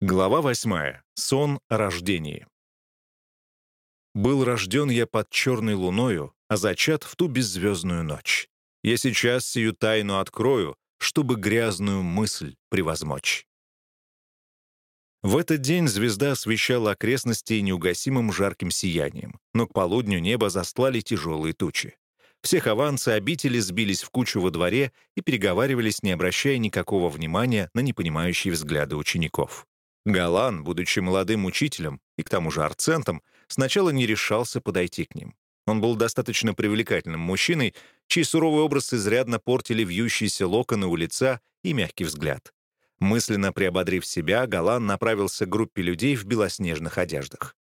Глава восьмая. Сон о рождении. «Был рожден я под черной луною, а зачат в ту беззвездную ночь. Я сейчас сию тайну открою, чтобы грязную мысль превозмочь». В этот день звезда освещала окрестности неугасимым жарким сиянием, но к полудню небо застлали тяжелые тучи. Все хованцы обители сбились в кучу во дворе и переговаривались, не обращая никакого внимания на непонимающие взгляды учеников. Галан, будучи молодым учителем и к тому же арцентом, сначала не решался подойти к ним. Он был достаточно привлекательным мужчиной, чей суровый образ изрядно портили вьющиеся локоны у лица и мягкий взгляд. Мысленно приободрив себя, Галан направился к группе людей в белоснежных одеждах.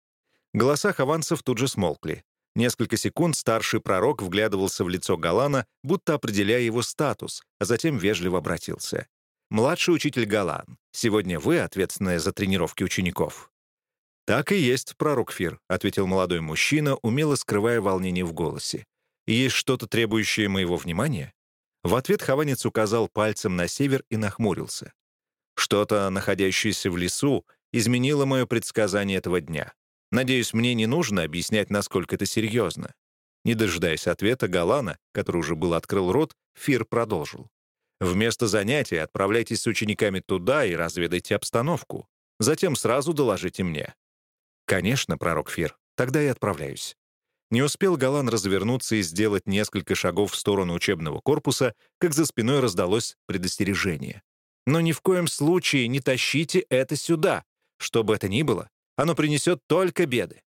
Голоса хованцев тут же смолкли. Несколько секунд старший пророк вглядывался в лицо Галана, будто определяя его статус, а затем вежливо обратился. «Младший учитель Галан, сегодня вы ответственны за тренировки учеников». «Так и есть, пророк Фир», — ответил молодой мужчина, умело скрывая волнение в голосе. «Есть что-то, требующее моего внимания?» В ответ Хованец указал пальцем на север и нахмурился. «Что-то, находящееся в лесу, изменило мое предсказание этого дня. Надеюсь, мне не нужно объяснять, насколько это серьезно». Не дожидаясь ответа Галана, который уже был открыл рот, Фир продолжил. Вместо занятия отправляйтесь с учениками туда и разведайте обстановку. Затем сразу доложите мне». «Конечно, пророк Фир, тогда и отправляюсь». Не успел Галан развернуться и сделать несколько шагов в сторону учебного корпуса, как за спиной раздалось предостережение. «Но ни в коем случае не тащите это сюда. Что бы это ни было, оно принесет только беды».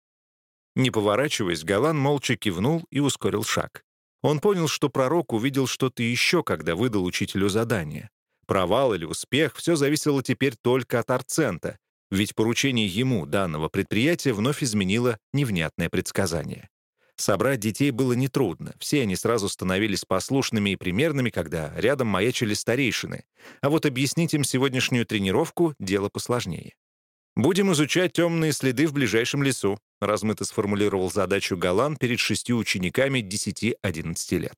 Не поворачиваясь, Галан молча кивнул и ускорил шаг. Он понял, что пророк увидел что-то еще, когда выдал учителю задание. Провал или успех — все зависело теперь только от Арцента, ведь поручение ему данного предприятия вновь изменило невнятное предсказание. Собрать детей было нетрудно, все они сразу становились послушными и примерными, когда рядом маячили старейшины, а вот объяснить им сегодняшнюю тренировку — дело посложнее. «Будем изучать темные следы в ближайшем лесу», размыто сформулировал задачу Галан перед шестью учениками 10-11 лет.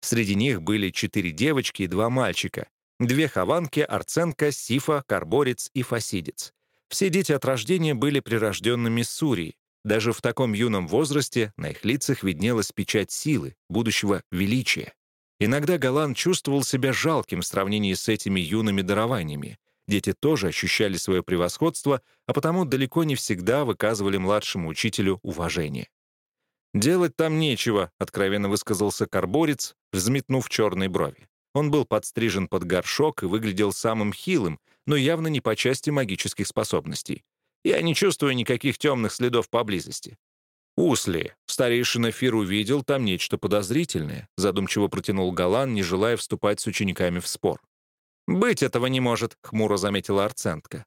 Среди них были четыре девочки и два мальчика, две хованки, арценка, сифа, карборец и фасидец. Все дети от рождения были прирожденными Сурии. Даже в таком юном возрасте на их лицах виднелась печать силы, будущего величия. Иногда Галан чувствовал себя жалким в сравнении с этими юными дарованиями. Дети тоже ощущали свое превосходство, а потому далеко не всегда выказывали младшему учителю уважение. «Делать там нечего», — откровенно высказался карборец, взметнув черные брови. Он был подстрижен под горшок и выглядел самым хилым, но явно не по части магических способностей. Я не чувствую никаких темных следов поблизости. «Усли, старейшина Фир увидел там нечто подозрительное», задумчиво протянул Галан, не желая вступать с учениками в спор. «Быть этого не может», — хмуро заметила Арцентка.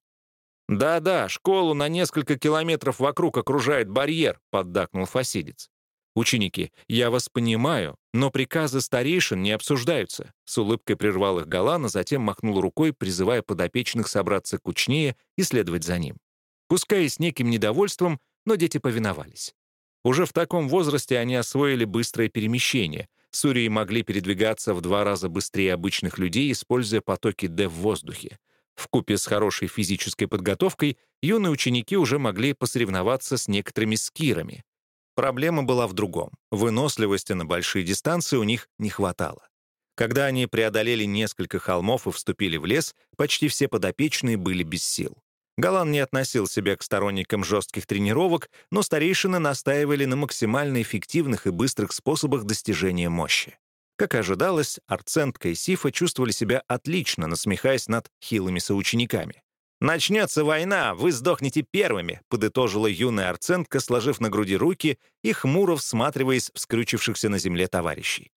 «Да-да, школу на несколько километров вокруг окружает барьер», — поддакнул Фасидец. «Ученики, я вас понимаю, но приказы старейшин не обсуждаются», — с улыбкой прервал их Галана, затем махнул рукой, призывая подопечных собраться кучнее и следовать за ним. Пускай с неким недовольством, но дети повиновались. Уже в таком возрасте они освоили быстрое перемещение, Сурии могли передвигаться в два раза быстрее обычных людей, используя потоки Д в воздухе. Вкупе с хорошей физической подготовкой юные ученики уже могли посоревноваться с некоторыми скирами. Проблема была в другом. Выносливости на большие дистанции у них не хватало. Когда они преодолели несколько холмов и вступили в лес, почти все подопечные были без сил. Галан не относил себя к сторонникам жестких тренировок, но старейшины настаивали на максимально эффективных и быстрых способах достижения мощи. Как и ожидалось, Арцентка и Сифа чувствовали себя отлично, насмехаясь над хилыми соучениками. «Начнется война, вы сдохнете первыми», — подытожила юная Арцентка, сложив на груди руки и хмуро всматриваясь в скрючившихся на земле товарищей.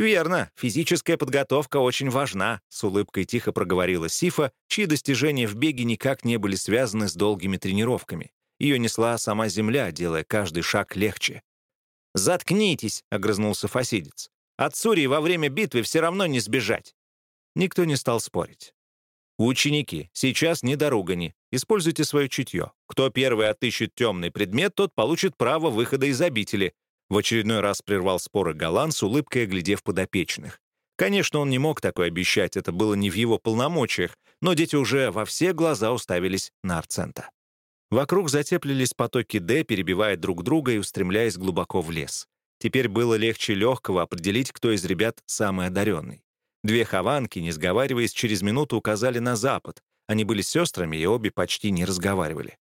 «Верно, физическая подготовка очень важна», — с улыбкой тихо проговорила Сифа, чьи достижения в беге никак не были связаны с долгими тренировками. Ее несла сама земля, делая каждый шаг легче. «Заткнитесь», — огрызнулся Фасидец. «От Сурии во время битвы все равно не сбежать». Никто не стал спорить. «Ученики, сейчас не до. Используйте свое чутье. Кто первый отыщет темный предмет, тот получит право выхода из обители. В очередной раз прервал споры Галан с улыбкой, оглядев подопечных. Конечно, он не мог такое обещать, это было не в его полномочиях, но дети уже во все глаза уставились на Арцента. Вокруг затеплились потоки «Д», перебивая друг друга и устремляясь глубоко в лес. Теперь было легче легкого определить, кто из ребят самый одаренный. Две хованки, не сговариваясь, через минуту указали на запад. Они были сестрами, и обе почти не разговаривали.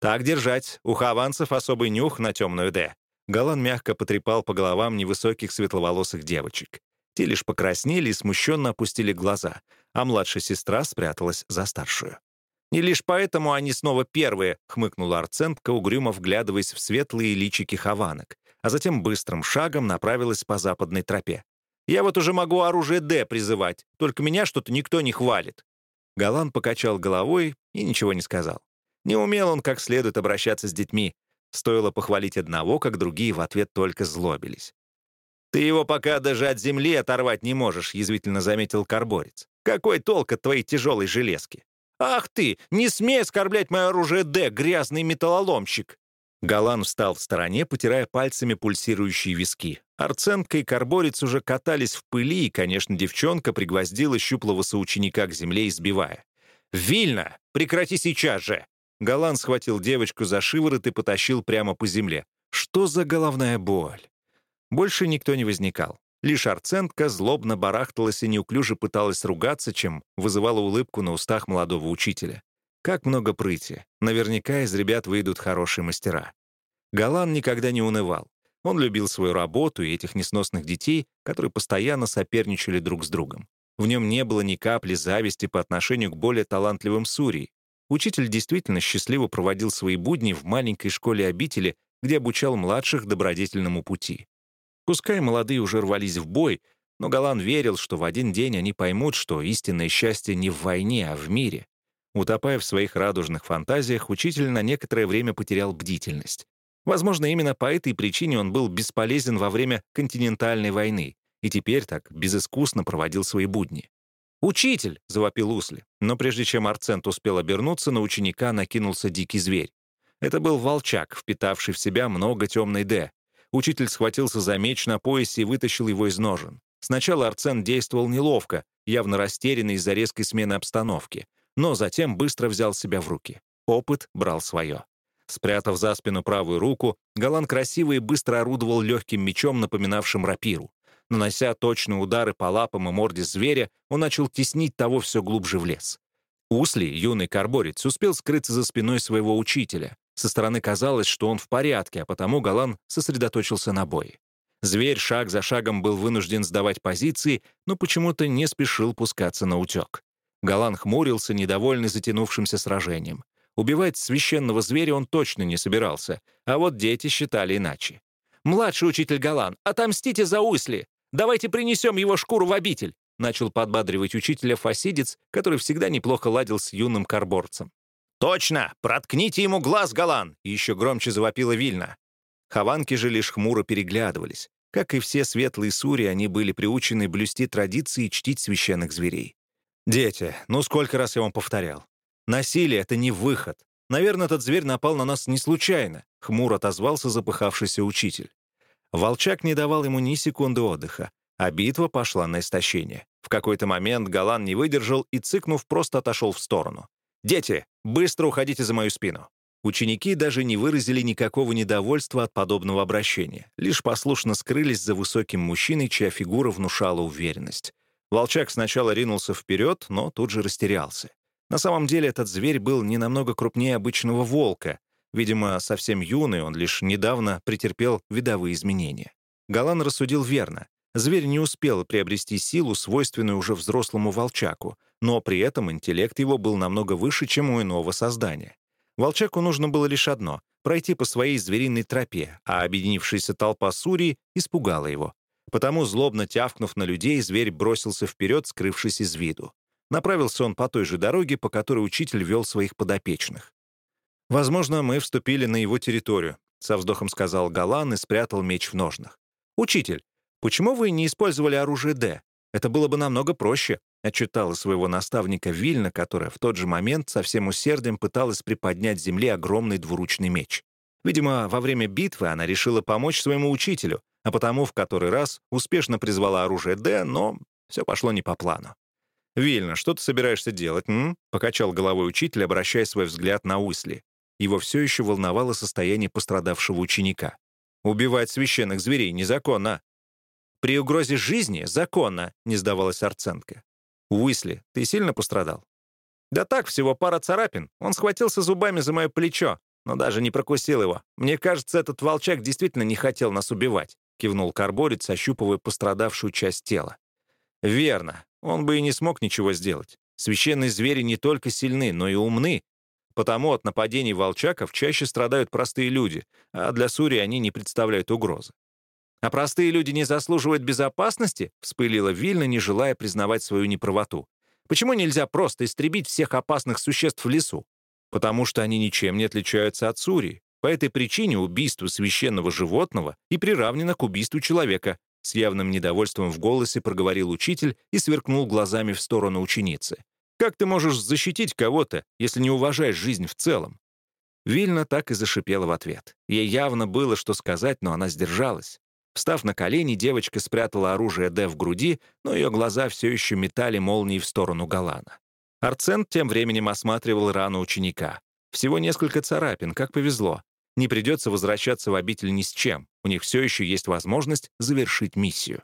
«Так держать. У хованцев особый нюх на темную «Д». Галан мягко потрепал по головам невысоких светловолосых девочек. Те лишь покраснели и смущенно опустили глаза, а младшая сестра спряталась за старшую. «Не лишь поэтому они снова первые», — хмыкнула Арцентка, угрюмо вглядываясь в светлые личики хованок, а затем быстрым шагом направилась по западной тропе. «Я вот уже могу оружие «Д» призывать, только меня что-то никто не хвалит». Галан покачал головой и ничего не сказал. Не умел он как следует обращаться с детьми. Стоило похвалить одного, как другие в ответ только злобились. «Ты его пока даже от земли оторвать не можешь», — язвительно заметил карборец. «Какой толк от твоей тяжелой железки?» «Ах ты! Не смей оскорблять мое оружие Д, грязный металлоломщик!» Галан встал в стороне, потирая пальцами пульсирующие виски. Арцентка и карборец уже катались в пыли, и, конечно, девчонка пригвоздила щуплого соученика к земле, избивая. «Вильно! Прекрати сейчас же!» Галан схватил девочку за шиворот и потащил прямо по земле. Что за головная боль? Больше никто не возникал. Лишь Арцентка злобно барахталась и неуклюже пыталась ругаться, чем вызывала улыбку на устах молодого учителя. Как много прыти. Наверняка из ребят выйдут хорошие мастера. Галан никогда не унывал. Он любил свою работу и этих несносных детей, которые постоянно соперничали друг с другом. В нем не было ни капли зависти по отношению к более талантливым Сурии. Учитель действительно счастливо проводил свои будни в маленькой школе обители, где обучал младших добродетельному пути. Пускай молодые уже рвались в бой, но Галан верил, что в один день они поймут, что истинное счастье не в войне, а в мире. Утопая в своих радужных фантазиях, учитель на некоторое время потерял бдительность. Возможно, именно по этой причине он был бесполезен во время континентальной войны и теперь так безыскусно проводил свои будни. «Учитель!» — завопил Усли. Но прежде чем Арцент успел обернуться, на ученика накинулся дикий зверь. Это был волчак, впитавший в себя много темной «Д», Учитель схватился за меч на поясе и вытащил его из ножен. Сначала Арцен действовал неловко, явно растерянный из-за резкой смены обстановки, но затем быстро взял себя в руки. Опыт брал свое. Спрятав за спину правую руку, Галан красиво и быстро орудовал легким мечом, напоминавшим рапиру. Нанося точные удары по лапам и морде зверя, он начал теснить того все глубже в лес. Усли, юный карборец, успел скрыться за спиной своего учителя. Со стороны казалось, что он в порядке, а потому Галан сосредоточился на бое. Зверь шаг за шагом был вынужден сдавать позиции, но почему-то не спешил пускаться на утек. Галан хмурился, недовольный затянувшимся сражением. Убивать священного зверя он точно не собирался, а вот дети считали иначе. «Младший учитель Галан, отомстите за Усли! Давайте принесем его шкуру в обитель!» начал подбадривать учителя фасидец, который всегда неплохо ладил с юным карборцем. «Точно! Проткните ему глаз, Галан!» — еще громче завопила Вильна. Хованки же лишь хмуро переглядывались. Как и все светлые сури, они были приучены блюсти традиции и чтить священных зверей. «Дети, ну сколько раз я вам повторял? Насилие — это не выход. Наверное, этот зверь напал на нас не случайно», — хмуро отозвался запыхавшийся учитель. Волчак не давал ему ни секунды отдыха, а битва пошла на истощение. В какой-то момент Галан не выдержал и, цыкнув, просто отошел в сторону. «Дети, быстро уходите за мою спину». Ученики даже не выразили никакого недовольства от подобного обращения, лишь послушно скрылись за высоким мужчиной, чья фигура внушала уверенность. Волчак сначала ринулся вперед, но тут же растерялся. На самом деле этот зверь был не намного крупнее обычного волка. Видимо, совсем юный, он лишь недавно претерпел видовые изменения. Галан рассудил верно. Зверь не успел приобрести силу, свойственную уже взрослому волчаку, но при этом интеллект его был намного выше, чем у иного создания. Волчаку нужно было лишь одно — пройти по своей звериной тропе, а объединившаяся толпа Сурии испугала его. Потому, злобно тявкнув на людей, зверь бросился вперед, скрывшись из виду. Направился он по той же дороге, по которой учитель вел своих подопечных. «Возможно, мы вступили на его территорию», — со вздохом сказал Галан и спрятал меч в ножнах. «Учитель, «Почему вы не использовали оружие «Д»? Это было бы намного проще», — отчитала своего наставника Вильна, которая в тот же момент со всем усердием пыталась приподнять с земли огромный двуручный меч. Видимо, во время битвы она решила помочь своему учителю, а потому в который раз успешно призвала оружие «Д», но Все пошло не по плану. «Вильно, что ты собираешься делать, м?» — покачал головой учитель, обращая свой взгляд на Уисли. Его все еще волновало состояние пострадавшего ученика. «Убивать священных зверей незаконно». «При угрозе жизни законно», — не сдавалась Арценко. «Уисли, ты сильно пострадал?» «Да так, всего пара царапин. Он схватился зубами за мое плечо, но даже не прокусил его. Мне кажется, этот волчак действительно не хотел нас убивать», — кивнул карборец, ощупывая пострадавшую часть тела. «Верно. Он бы и не смог ничего сделать. Священные звери не только сильны, но и умны. Потому от нападений волчаков чаще страдают простые люди, а для Сури они не представляют угрозы. «А простые люди не заслуживают безопасности?» — вспылила Вильна, не желая признавать свою неправоту. «Почему нельзя просто истребить всех опасных существ в лесу?» «Потому что они ничем не отличаются от Сури. По этой причине убийство священного животного и приравнено к убийству человека», с явным недовольством в голосе проговорил учитель и сверкнул глазами в сторону ученицы. «Как ты можешь защитить кого-то, если не уважаешь жизнь в целом?» Вильна так и зашипела в ответ. Ей явно было, что сказать, но она сдержалась. Встав на колени, девочка спрятала оружие Д в груди, но ее глаза все еще метали молнии в сторону Галана. Арцент тем временем осматривал рану ученика. Всего несколько царапин, как повезло. Не придется возвращаться в обитель ни с чем. У них все еще есть возможность завершить миссию.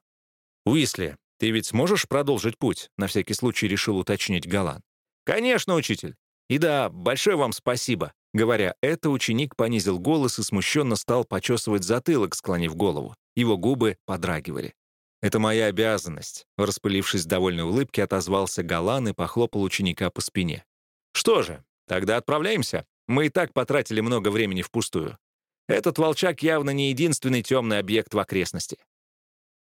«Уисли, ты ведь сможешь продолжить путь?» — на всякий случай решил уточнить Галан. «Конечно, учитель. И да, большое вам спасибо». Говоря это, ученик понизил голос и смущенно стал почесывать затылок, склонив голову. Его губы подрагивали. «Это моя обязанность», — распылившись в довольной улыбке, отозвался Галан и похлопал ученика по спине. «Что же, тогда отправляемся?» Мы и так потратили много времени впустую. Этот волчак явно не единственный темный объект в окрестности.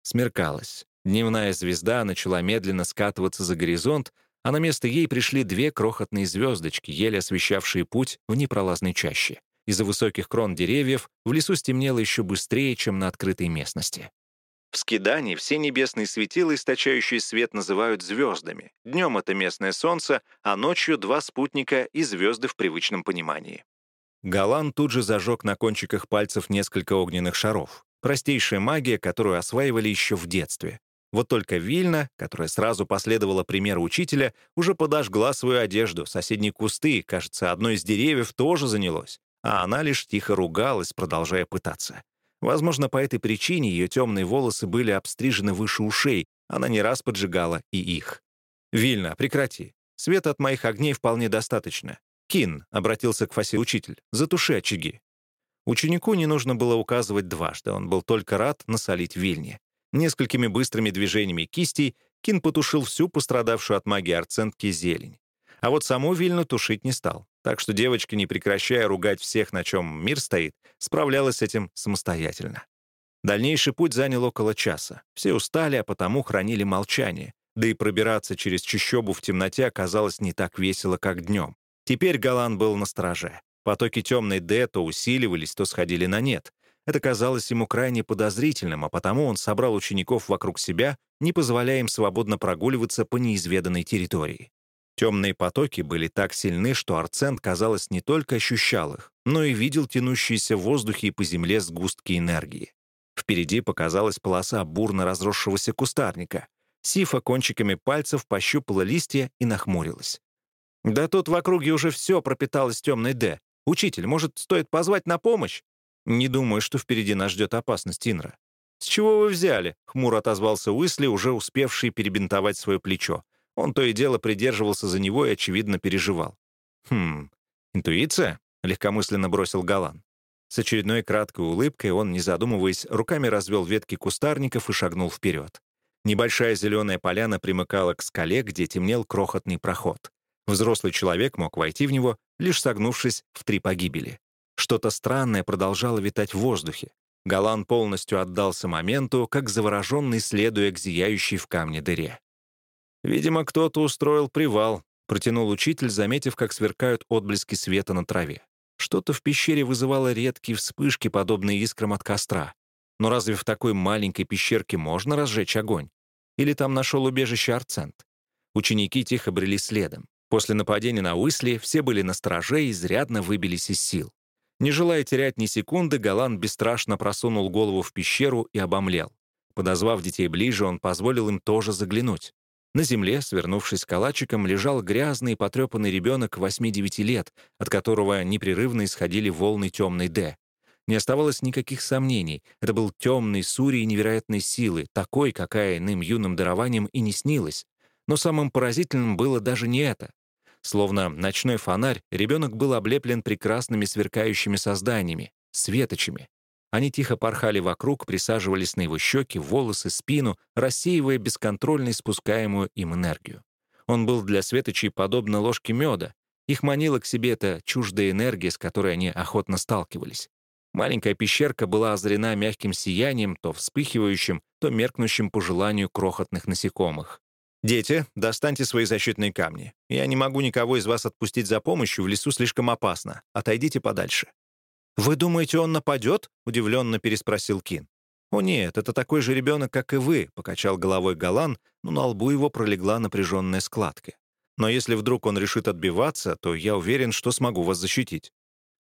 Смеркалось. Дневная звезда начала медленно скатываться за горизонт, а на место ей пришли две крохотные звездочки, еле освещавшие путь в непролазной чаще. Из-за высоких крон деревьев в лесу стемнело еще быстрее, чем на открытой местности. В Скидане все небесные светила, источающие свет, называют звездами. Днем это местное солнце, а ночью два спутника и звезды в привычном понимании. Галан тут же зажег на кончиках пальцев несколько огненных шаров. Простейшая магия, которую осваивали еще в детстве. Вот только Вильна, которая сразу последовала примеру учителя, уже подожгла свою одежду. Соседние кусты, кажется, одно из деревьев тоже занялось. А она лишь тихо ругалась, продолжая пытаться. Возможно, по этой причине ее темные волосы были обстрижены выше ушей, она не раз поджигала и их. «Вильна, прекрати. Света от моих огней вполне достаточно. Кин», — обратился к Фасе учитель, — «затуши очаги». Ученику не нужно было указывать дважды, он был только рад насолить Вильне. Несколькими быстрыми движениями кистей Кин потушил всю пострадавшую от магии арцентки зелень. А вот саму Вильну тушить не стал. Так что девочка, не прекращая ругать всех, на чем мир стоит, справлялась с этим самостоятельно. Дальнейший путь занял около часа. Все устали, а потому хранили молчание. Да и пробираться через чащобу в темноте оказалось не так весело, как днем. Теперь Галан был на страже. Потоки темной Д то усиливались, то сходили на нет. Это казалось ему крайне подозрительным, а потому он собрал учеников вокруг себя, не позволяя им свободно прогуливаться по неизведанной территории. Темные потоки были так сильны, что Арцент, казалось, не только ощущал их, но и видел тянущиеся в воздухе и по земле сгустки энергии. Впереди показалась полоса бурно разросшегося кустарника. Сифа кончиками пальцев пощупала листья и нахмурилась. «Да тут в округе уже все пропиталось темной «Д». Учитель, может, стоит позвать на помощь?» «Не думаю, что впереди нас ждет опасность, Инра». «С чего вы взяли?» — хмуро отозвался Уисли, уже успевший перебинтовать свое плечо. Он то и дело придерживался за него и, очевидно, переживал. «Хм, интуиция?» — легкомысленно бросил Галан. С очередной краткой улыбкой он, не задумываясь, руками развел ветки кустарников и шагнул вперед. Небольшая зеленая поляна примыкала к скале, где темнел крохотный проход. Взрослый человек мог войти в него, лишь согнувшись в три погибели. Что-то странное продолжало витать в воздухе. Галан полностью отдался моменту, как завороженный, следуя к зияющей в камне дыре. «Видимо, кто-то устроил привал», — протянул учитель, заметив, как сверкают отблески света на траве. Что-то в пещере вызывало редкие вспышки, подобные искрам от костра. Но разве в такой маленькой пещерке можно разжечь огонь? Или там нашел убежище Арцент? Ученики тихо брели следом. После нападения на Уисли все были на страже и изрядно выбились из сил. Не желая терять ни секунды, Галан бесстрашно просунул голову в пещеру и обомлел. Подозвав детей ближе, он позволил им тоже заглянуть. На земле, свернувшись калачиком, лежал грязный и потрепанный ребенок 8-9 лет, от которого непрерывно исходили волны темной «Д». Не оставалось никаких сомнений. Это был темный Сурий невероятной силы, такой, какая иным юным дарованием и не снилась. Но самым поразительным было даже не это. Словно ночной фонарь, ребенок был облеплен прекрасными сверкающими созданиями, светочами. Они тихо порхали вокруг, присаживались на его щеки, волосы, спину, рассеивая бесконтрольно спускаемую им энергию. Он был для светочей подобно ложке меда. Их манила к себе эта чуждая энергия, с которой они охотно сталкивались. Маленькая пещерка была озарена мягким сиянием, то вспыхивающим, то меркнущим по желанию крохотных насекомых. «Дети, достаньте свои защитные камни. Я не могу никого из вас отпустить за помощью, в лесу слишком опасно. Отойдите подальше». «Вы думаете, он нападет?» — удивленно переспросил Кин. «О нет, это такой же ребенок, как и вы», — покачал головой Галан, но на лбу его пролегла напряженная складка. «Но если вдруг он решит отбиваться, то я уверен, что смогу вас защитить».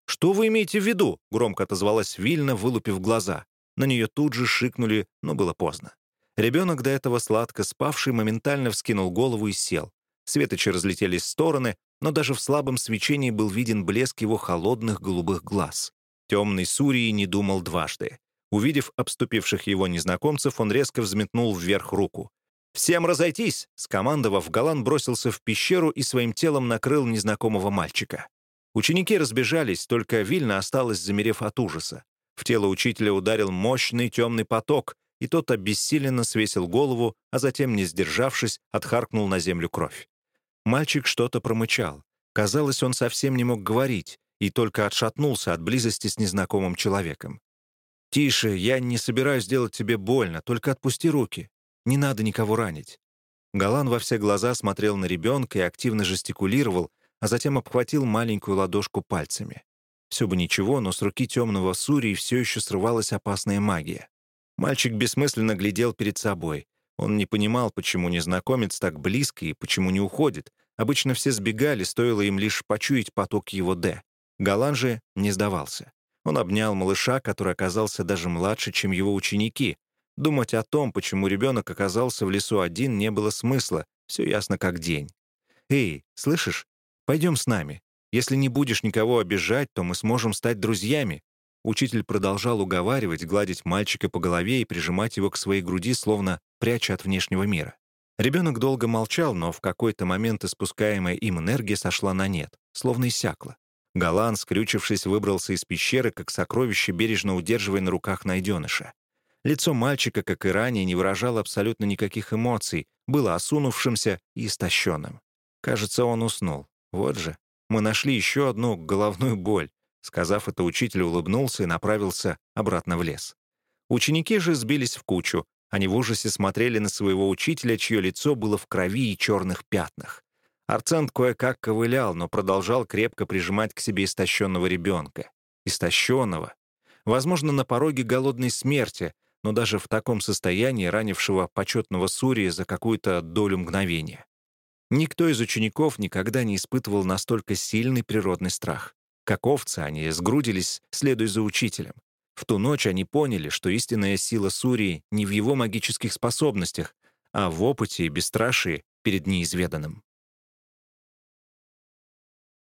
«Что вы имеете в виду?» — громко отозвалась Вильна, вылупив глаза. На нее тут же шикнули, но было поздно. Ребенок, до этого сладко спавший, моментально вскинул голову и сел. Светочи разлетелись в стороны, но даже в слабом свечении был виден блеск его холодных голубых глаз. Темный Сурии не думал дважды. Увидев обступивших его незнакомцев, он резко взметнул вверх руку. «Всем разойтись!» — скомандовав, Галан бросился в пещеру и своим телом накрыл незнакомого мальчика. Ученики разбежались, только Вильна осталась, замерев от ужаса. В тело учителя ударил мощный темный поток, и тот обессиленно свесил голову, а затем, не сдержавшись, отхаркнул на землю кровь. Мальчик что-то промычал. Казалось, он совсем не мог говорить, и только отшатнулся от близости с незнакомым человеком. «Тише, я не собираюсь делать тебе больно, только отпусти руки. Не надо никого ранить». Галан во все глаза смотрел на ребенка и активно жестикулировал, а затем обхватил маленькую ладошку пальцами. Все бы ничего, но с руки темного Сурии все еще срывалась опасная магия. Мальчик бессмысленно глядел перед собой. Он не понимал, почему незнакомец так близко и почему не уходит. Обычно все сбегали, стоило им лишь почуять поток его «Д». Галан же не сдавался. Он обнял малыша, который оказался даже младше, чем его ученики. Думать о том, почему ребенок оказался в лесу один, не было смысла. Все ясно как день. «Эй, слышишь? Пойдем с нами. Если не будешь никого обижать, то мы сможем стать друзьями». Учитель продолжал уговаривать, гладить мальчика по голове и прижимать его к своей груди, словно пряча от внешнего мира. Ребенок долго молчал, но в какой-то момент испускаемая им энергия сошла на нет, словно иссякла. Галан, скрючившись, выбрался из пещеры, как сокровище, бережно удерживая на руках найденыша. Лицо мальчика, как и ранее, не выражало абсолютно никаких эмоций, было осунувшимся и истощенным. Кажется, он уснул. Вот же, мы нашли еще одну головную боль. Сказав это, учитель улыбнулся и направился обратно в лес. Ученики же сбились в кучу. Они в ужасе смотрели на своего учителя, чье лицо было в крови и черных пятнах. Арцент кое-как ковылял, но продолжал крепко прижимать к себе истощенного ребенка. Истощенного. Возможно, на пороге голодной смерти, но даже в таком состоянии ранившего почетного Сурии за какую-то долю мгновения. Никто из учеников никогда не испытывал настолько сильный природный страх. Как овцы они сгрудились, следуя за учителем. В ту ночь они поняли, что истинная сила Сурии не в его магических способностях, а в опыте и бесстрашии перед неизведанным.